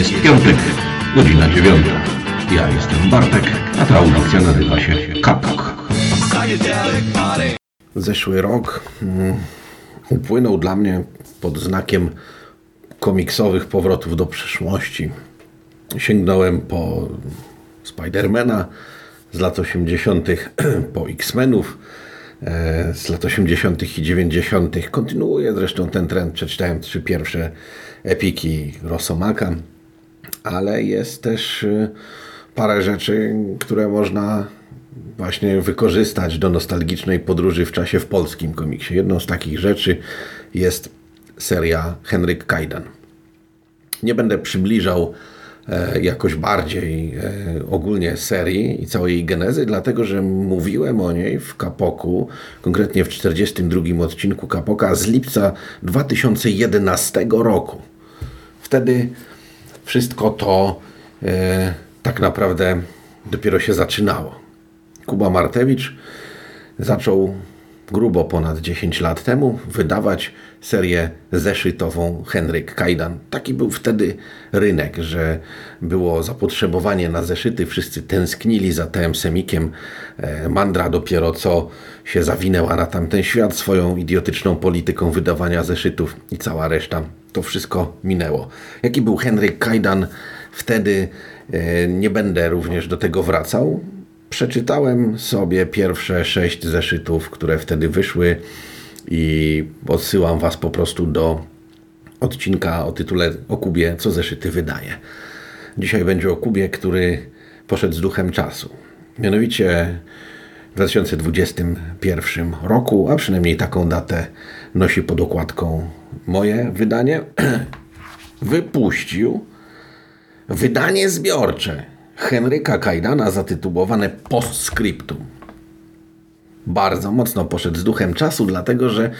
Jest piątek, godzina dziewiąta. Ja jestem Bartek, a ta audycja nazywa się Kapok. Zeszły rok mm, upłynął dla mnie pod znakiem komiksowych powrotów do przeszłości. Sięgnąłem po Spidermana z lat 80., po X-Menów e, z lat 80. i 90. Kontynuuję zresztą ten trend. Przeczytałem trzy pierwsze epiki Rosomaka, ale jest też e, parę rzeczy, które można właśnie wykorzystać do nostalgicznej podróży w czasie w polskim komiksie. Jedną z takich rzeczy jest seria Henryk Kajdan. Nie będę przybliżał e, jakoś bardziej e, ogólnie serii i całej jej genezy, dlatego że mówiłem o niej w Kapoku, konkretnie w 42 odcinku Kapoka z lipca 2011 roku. Wtedy wszystko to e, tak naprawdę dopiero się zaczynało. Kuba Martewicz zaczął grubo ponad 10 lat temu wydawać serię zeszytową Henryk Kajdan. Taki był wtedy rynek, że było zapotrzebowanie na zeszyty, wszyscy tęsknili za TM Semikiem. E, Mandra dopiero co się zawinęła na tamten świat swoją idiotyczną polityką wydawania zeszytów i cała reszta. To wszystko minęło. Jaki był Henryk Kajdan wtedy? E, nie będę również do tego wracał. Przeczytałem sobie pierwsze sześć zeszytów, które wtedy wyszły i odsyłam Was po prostu do odcinka o tytule o Kubie, co zeszyty wydaje. Dzisiaj będzie o Kubie, który poszedł z duchem czasu. Mianowicie w 2021 roku, a przynajmniej taką datę nosi pod okładką moje wydanie, wypuścił wydanie zbiorcze Henryka Kajdana zatytułowane Postscriptum. Bardzo mocno poszedł z duchem czasu, dlatego że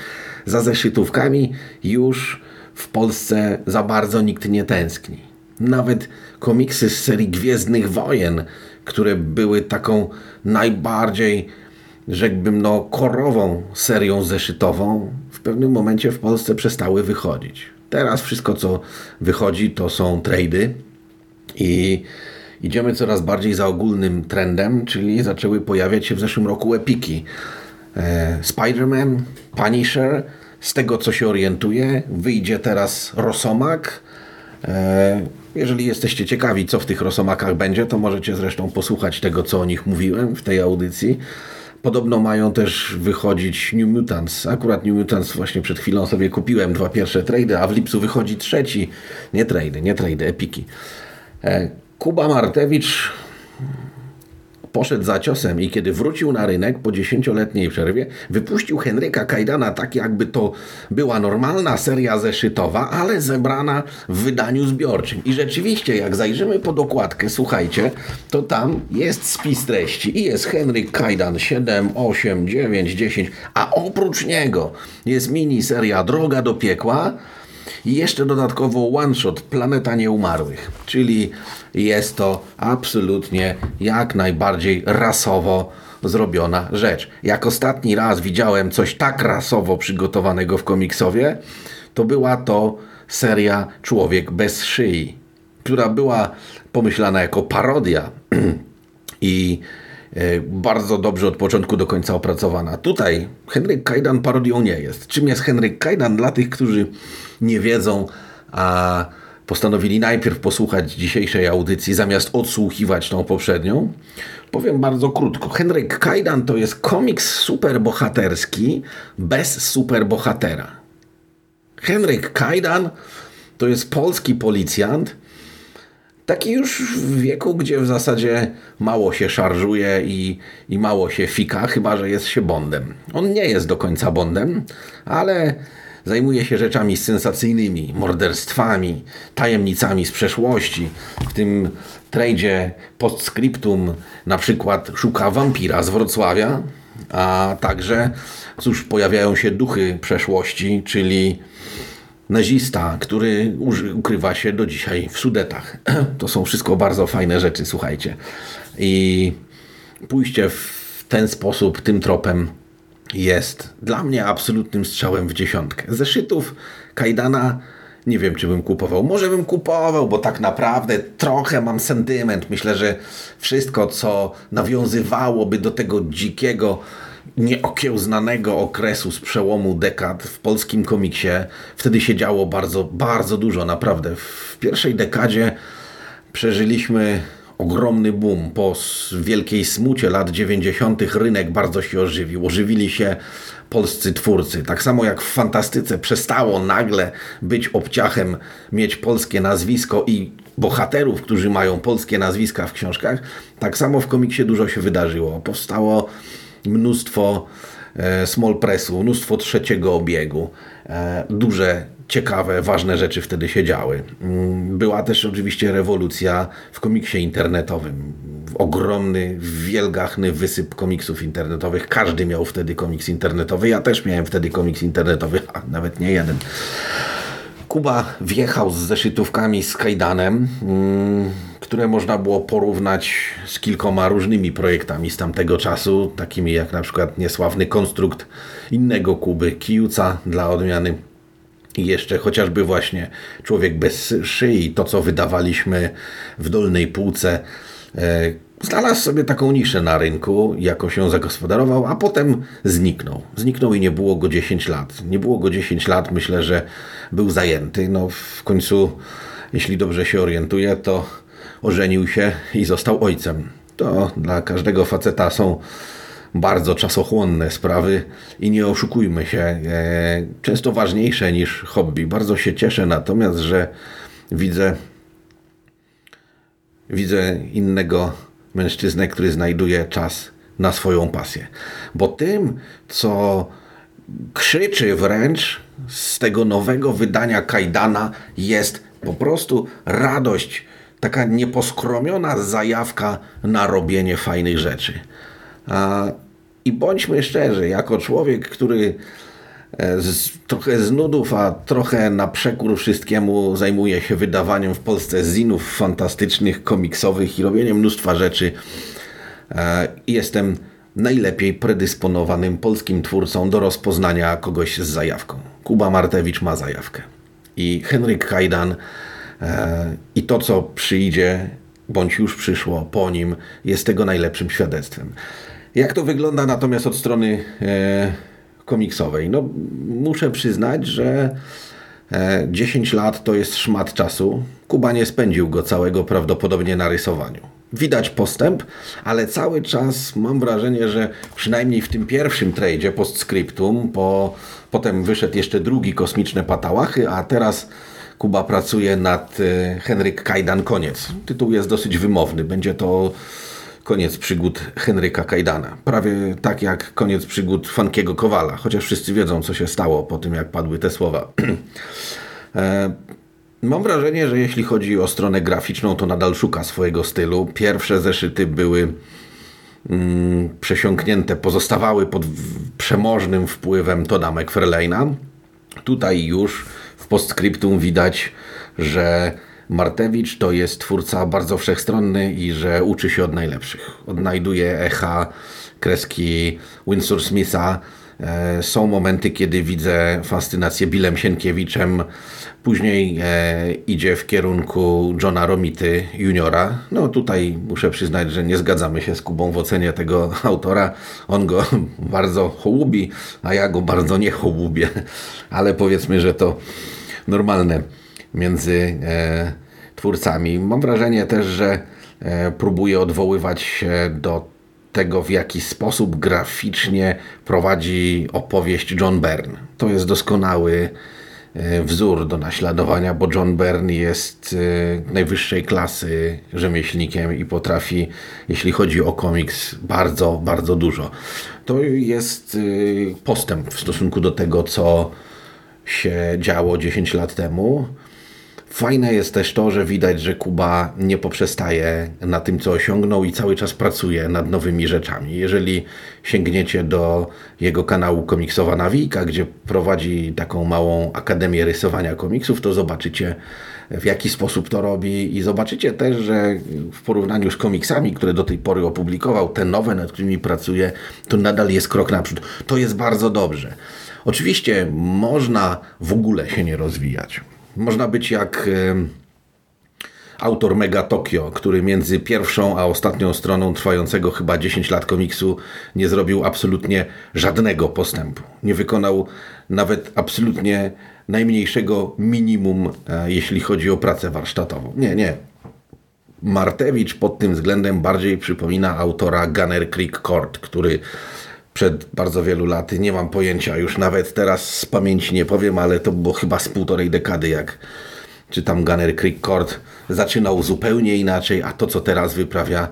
za zeszytówkami już w Polsce za bardzo nikt nie tęskni. Nawet komiksy z serii Gwiezdnych Wojen, które były taką najbardziej, rzekłbym, no, korową serią zeszytową, w pewnym momencie w Polsce przestały wychodzić. Teraz wszystko, co wychodzi, to są trady i idziemy coraz bardziej za ogólnym trendem, czyli zaczęły pojawiać się w zeszłym roku epiki. E, Spider-Man, Punisher, z tego co się orientuję, wyjdzie teraz Rosomak. E, jeżeli jesteście ciekawi, co w tych Rosomakach będzie, to możecie zresztą posłuchać tego, co o nich mówiłem w tej audycji. Podobno mają też wychodzić New Mutants. Akurat New Mutants właśnie przed chwilą sobie kupiłem dwa pierwsze trady, a w lipcu wychodzi trzeci. Nie trady, nie trady, epiki. E, Kuba Martewicz poszedł za ciosem i kiedy wrócił na rynek po dziesięcioletniej przerwie, wypuścił Henryka Kajdana tak jakby to była normalna seria zeszytowa, ale zebrana w wydaniu zbiorczym. I rzeczywiście, jak zajrzymy pod okładkę, słuchajcie, to tam jest spis treści i jest Henryk Kajdan 7, 8, 9, 10, a oprócz niego jest mini seria Droga do piekła, i jeszcze dodatkowo one shot Planeta Nieumarłych, czyli jest to absolutnie jak najbardziej rasowo zrobiona rzecz. Jak ostatni raz widziałem coś tak rasowo przygotowanego w komiksowie, to była to seria Człowiek bez szyi, która była pomyślana jako parodia i bardzo dobrze od początku do końca opracowana. Tutaj Henryk Kajdan parodią nie jest. Czym jest Henryk Kajdan dla tych, którzy nie wiedzą, a postanowili najpierw posłuchać dzisiejszej audycji, zamiast odsłuchiwać tą poprzednią. Powiem bardzo krótko. Henryk Kajdan to jest komiks superbohaterski bez superbohatera. Henryk Kajdan to jest polski policjant, taki już w wieku, gdzie w zasadzie mało się szarżuje i, i mało się fika, chyba że jest się Bondem. On nie jest do końca Bondem, ale Zajmuje się rzeczami sensacyjnymi, morderstwami, tajemnicami z przeszłości. W tym tradzie postscriptum na przykład szuka wampira z Wrocławia, a także cóż, pojawiają się duchy przeszłości, czyli nazista, który ukrywa się do dzisiaj w Sudetach. To są wszystko bardzo fajne rzeczy, słuchajcie. I pójście w ten sposób, tym tropem jest dla mnie absolutnym strzałem w dziesiątkę. Zeszytów Kajdana nie wiem, czy bym kupował. Może bym kupował, bo tak naprawdę trochę mam sentyment. Myślę, że wszystko, co nawiązywałoby do tego dzikiego, nieokiełznanego okresu z przełomu dekad w polskim komiksie, wtedy się działo bardzo, bardzo dużo, naprawdę. W pierwszej dekadzie przeżyliśmy ogromny boom. Po wielkiej smucie lat 90. rynek bardzo się ożywił. Ożywili się polscy twórcy. Tak samo jak w fantastyce przestało nagle być obciachem mieć polskie nazwisko i bohaterów, którzy mają polskie nazwiska w książkach, tak samo w komiksie dużo się wydarzyło. Powstało mnóstwo e, small pressu, mnóstwo trzeciego obiegu, e, duże ciekawe, ważne rzeczy wtedy się działy. Mm, była też oczywiście rewolucja w komiksie internetowym. Ogromny, wielgachny wysyp komiksów internetowych. Każdy miał wtedy komiks internetowy. Ja też miałem wtedy komiks internetowy, a nawet nie jeden. Kuba wjechał z zeszytówkami z Kajdanem, mm, które można było porównać z kilkoma różnymi projektami z tamtego czasu, takimi jak na przykład niesławny konstrukt innego Kuby, Kijuca dla odmiany i jeszcze chociażby właśnie Człowiek bez szyi, to co wydawaliśmy w dolnej półce, e, znalazł sobie taką niszę na rynku, jako się zagospodarował, a potem zniknął. Zniknął i nie było go 10 lat. Nie było go 10 lat, myślę, że był zajęty. No w końcu, jeśli dobrze się orientuję, to ożenił się i został ojcem. To dla każdego faceta są bardzo czasochłonne sprawy i nie oszukujmy się, e, często ważniejsze niż hobby. Bardzo się cieszę natomiast, że widzę, widzę innego mężczyznę, który znajduje czas na swoją pasję. Bo tym, co krzyczy wręcz z tego nowego wydania Kajdana jest po prostu radość, taka nieposkromiona zajawka na robienie fajnych rzeczy. I bądźmy szczerzy, jako człowiek, który e, z, trochę z nudów, a trochę na przekór wszystkiemu zajmuje się wydawaniem w Polsce zinów fantastycznych, komiksowych i robieniem mnóstwa rzeczy. E, jestem najlepiej predysponowanym polskim twórcą do rozpoznania kogoś z zajawką. Kuba Martewicz ma zajawkę. I Henryk Kajdan i to, co przyjdzie, bądź już przyszło po nim, jest tego najlepszym świadectwem. Jak to wygląda natomiast od strony e, komiksowej? No, muszę przyznać, że e, 10 lat to jest szmat czasu. Kuba nie spędził go całego prawdopodobnie na rysowaniu. Widać postęp, ale cały czas mam wrażenie, że przynajmniej w tym pierwszym tradzie postscriptum, po, potem wyszedł jeszcze drugi Kosmiczne Patałachy, a teraz Kuba pracuje nad e, Henryk Kajdan Koniec. Tytuł jest dosyć wymowny. Będzie to koniec przygód Henryka Kajdana. Prawie tak jak koniec przygód Fankiego Kowala, chociaż wszyscy wiedzą, co się stało po tym, jak padły te słowa. e, mam wrażenie, że jeśli chodzi o stronę graficzną, to nadal szuka swojego stylu. Pierwsze zeszyty były mm, przesiąknięte, pozostawały pod przemożnym wpływem Toda McFarlane'a. Tutaj już postscriptum widać, że Martewicz to jest twórca bardzo wszechstronny i że uczy się od najlepszych. Odnajduje echa kreski Winsor Smitha. E, są momenty, kiedy widzę fascynację Billem Sienkiewiczem. Później e, idzie w kierunku Johna Romity juniora. No tutaj muszę przyznać, że nie zgadzamy się z Kubą w ocenie tego autora. On go bardzo hołubi, a ja go bardzo nie hołubię. Ale powiedzmy, że to normalne między e, twórcami. Mam wrażenie też, że e, próbuje odwoływać się do tego, w jaki sposób graficznie prowadzi opowieść John Byrne. To jest doskonały e, wzór do naśladowania, bo John Byrne jest e, najwyższej klasy rzemieślnikiem i potrafi, jeśli chodzi o komiks, bardzo, bardzo dużo. To jest postęp w stosunku do tego, co się działo 10 lat temu. Fajne jest też to, że widać, że Kuba nie poprzestaje na tym, co osiągnął i cały czas pracuje nad nowymi rzeczami. Jeżeli sięgniecie do jego kanału Komiksowa Nawika, gdzie prowadzi taką małą akademię rysowania komiksów, to zobaczycie w jaki sposób to robi i zobaczycie też, że w porównaniu z komiksami, które do tej pory opublikował, te nowe, nad którymi pracuje, to nadal jest krok naprzód. To jest bardzo dobrze. Oczywiście można w ogóle się nie rozwijać Można być jak autor Mega Tokio, który między pierwszą a ostatnią stroną trwającego chyba 10 lat komiksu nie zrobił absolutnie żadnego postępu. Nie wykonał nawet absolutnie najmniejszego minimum, e, jeśli chodzi o pracę warsztatową. Nie, nie. Martewicz pod tym względem bardziej przypomina autora Gunner Creek Court, który przed bardzo wielu laty, nie mam pojęcia, już nawet teraz z pamięci nie powiem, ale to było chyba z półtorej dekady, jak czy tam Gunner Creek Court zaczynał zupełnie inaczej, a to, co teraz wyprawia,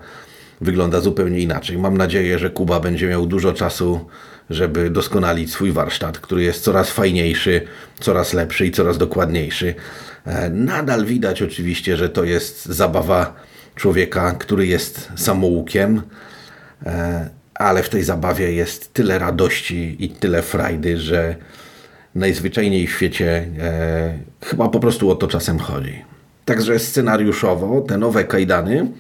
wygląda zupełnie inaczej. Mam nadzieję, że Kuba będzie miał dużo czasu, żeby doskonalić swój warsztat, który jest coraz fajniejszy, coraz lepszy i coraz dokładniejszy. E, nadal widać oczywiście, że to jest zabawa człowieka, który jest samoukiem, e, ale w tej zabawie jest tyle radości i tyle frajdy, że najzwyczajniej w świecie e, chyba po prostu o to czasem chodzi. Także scenariuszowo te nowe kajdany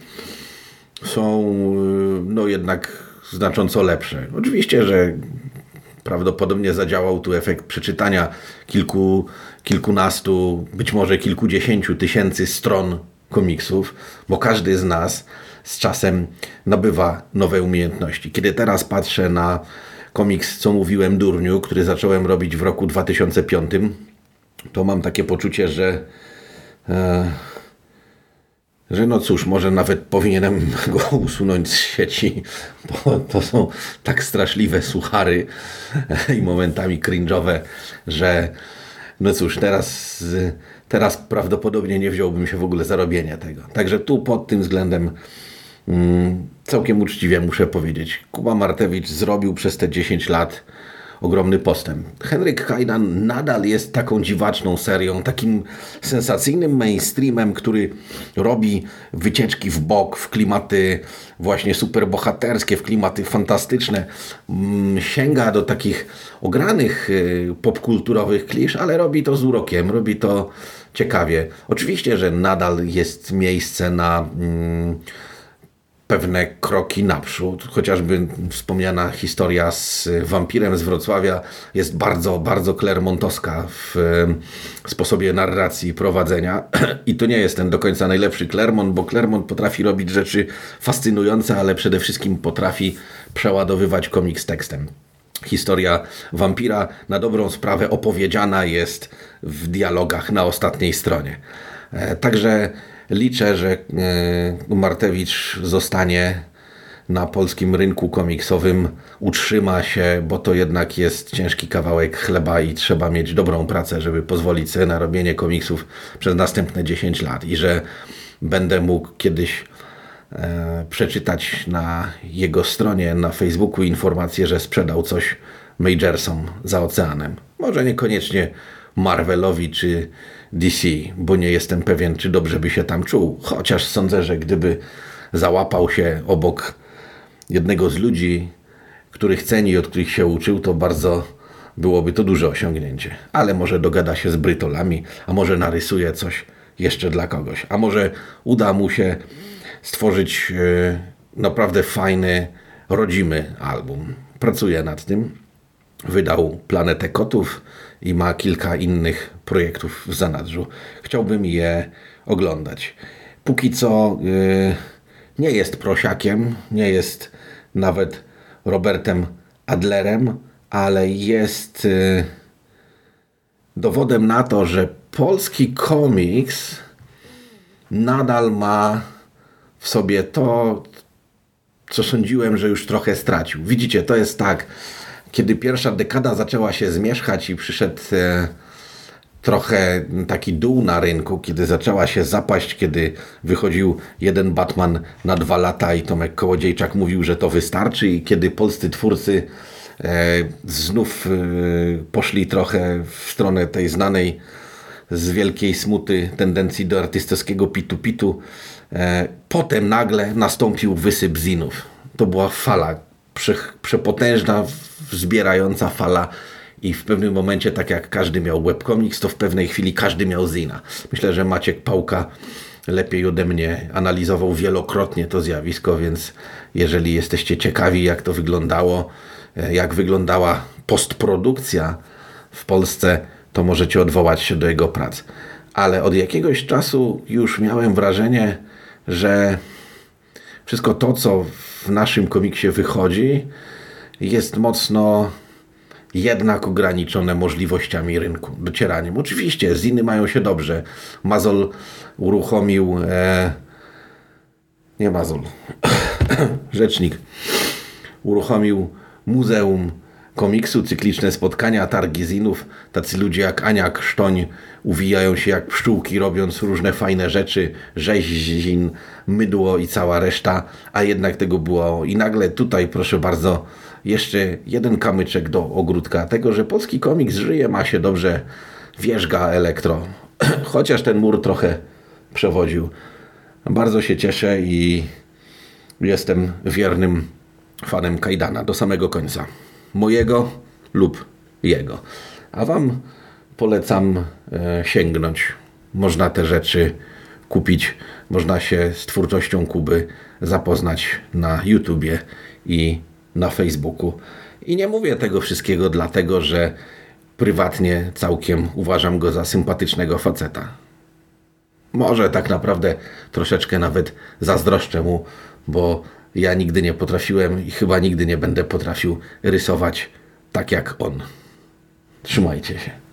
są e, no jednak znacząco lepsze. Oczywiście, że prawdopodobnie zadziałał tu efekt przeczytania kilku, kilkunastu, być może kilkudziesięciu tysięcy stron komiksów, bo każdy z nas z czasem nabywa nowe umiejętności. Kiedy teraz patrzę na komiks, co mówiłem, Durniu, który zacząłem robić w roku 2005, to mam takie poczucie, że e, że no cóż, może nawet powinienem go usunąć z sieci, bo to są tak straszliwe suchary i momentami cringe'owe, że no cóż, teraz, teraz prawdopodobnie nie wziąłbym się w ogóle za robienie tego. Także tu pod tym względem całkiem uczciwie muszę powiedzieć, Kuba Martewicz zrobił przez te 10 lat ogromny postęp. Henryk Kajdan nadal jest taką dziwaczną serią, takim sensacyjnym mainstreamem, który robi wycieczki w bok, w klimaty właśnie superbohaterskie, w klimaty fantastyczne. Mm, sięga do takich ogranych y, popkulturowych klisz, ale robi to z urokiem, robi to ciekawie. Oczywiście, że nadal jest miejsce na... Mm, pewne kroki naprzód. Chociażby wspomniana historia z wampirem z Wrocławia jest bardzo, bardzo klermontowska w sposobie narracji i prowadzenia. I to nie jest ten do końca najlepszy Klermont, bo Klermont potrafi robić rzeczy fascynujące, ale przede wszystkim potrafi przeładowywać komiks tekstem. Historia wampira na dobrą sprawę opowiedziana jest w dialogach na ostatniej stronie. E, także liczę, że e, Martewicz zostanie na polskim rynku komiksowym, utrzyma się, bo to jednak jest ciężki kawałek chleba i trzeba mieć dobrą pracę, żeby pozwolić sobie na robienie komiksów przez następne 10 lat i że będę mógł kiedyś e, przeczytać na jego stronie na Facebooku informację, że sprzedał coś Majorsom za oceanem. Może niekoniecznie Marvelowi czy DC, bo nie jestem pewien, czy dobrze by się tam czuł. Chociaż sądzę, że gdyby załapał się obok jednego z ludzi, których ceni i od których się uczył, to bardzo byłoby to duże osiągnięcie. Ale może dogada się z Brytolami, a może narysuje coś jeszcze dla kogoś, a może uda mu się stworzyć e, naprawdę fajny, rodzimy album. Pracuję nad tym. Wydał Planetę Kotów, i ma kilka innych projektów w zanadrzu. Chciałbym je oglądać. Póki co yy, nie jest prosiakiem, nie jest nawet Robertem Adlerem, ale jest yy, dowodem na to, że polski komiks nadal ma w sobie to, co sądziłem, że już trochę stracił. Widzicie, to jest tak kiedy pierwsza dekada zaczęła się zmierzchać i przyszedł e, trochę taki dół na rynku, kiedy zaczęła się zapaść, kiedy wychodził jeden Batman na dwa lata i Tomek Kołodziejczak mówił, że to wystarczy i kiedy polscy twórcy e, znów e, poszli trochę w stronę tej znanej z wielkiej smuty tendencji do artystowskiego pitu-pitu, potem nagle nastąpił wysyp zinów. To była fala przepotężna, wzbierająca fala i w pewnym momencie, tak jak każdy miał webcomics, to w pewnej chwili każdy miał zina. Myślę, że Maciek Pałka lepiej ode mnie analizował wielokrotnie to zjawisko, więc jeżeli jesteście ciekawi, jak to wyglądało, e, jak wyglądała postprodukcja w Polsce, to możecie odwołać się do jego prac. ale od jakiegoś czasu już miałem wrażenie, że wszystko to, co w naszym komiksie wychodzi, jest mocno jednak ograniczone możliwościami rynku, docieraniem. Oczywiście, z innymi mają się dobrze. Mazol uruchomił, e, nie Mazol, rzecznik, uruchomił Muzeum Komiksu, cykliczne spotkania, targi zinów. Tacy ludzie jak Ania Krztoń uwijają się jak pszczółki, robiąc różne fajne rzeczy, rzeźzin, mydło i cała reszta, a jednak tego było. I nagle tutaj, proszę bardzo, jeszcze jeden kamyczek do ogródka tego, że polski komiks żyje, ma się dobrze, wierzga elektro. Chociaż ten mur trochę przewodził. Bardzo się cieszę i jestem wiernym fanem Kajdana do samego końca. Mojego lub jego. A Wam polecam e, sięgnąć. Można te rzeczy kupić, można się z twórczością Kuby zapoznać na YouTubie i na Facebooku. I nie mówię tego wszystkiego dlatego, że prywatnie całkiem uważam go za sympatycznego faceta. Może tak naprawdę troszeczkę nawet zazdroszczę mu, bo ja nigdy nie potrafiłem i chyba nigdy nie będę potrafił rysować tak jak on. Trzymajcie się.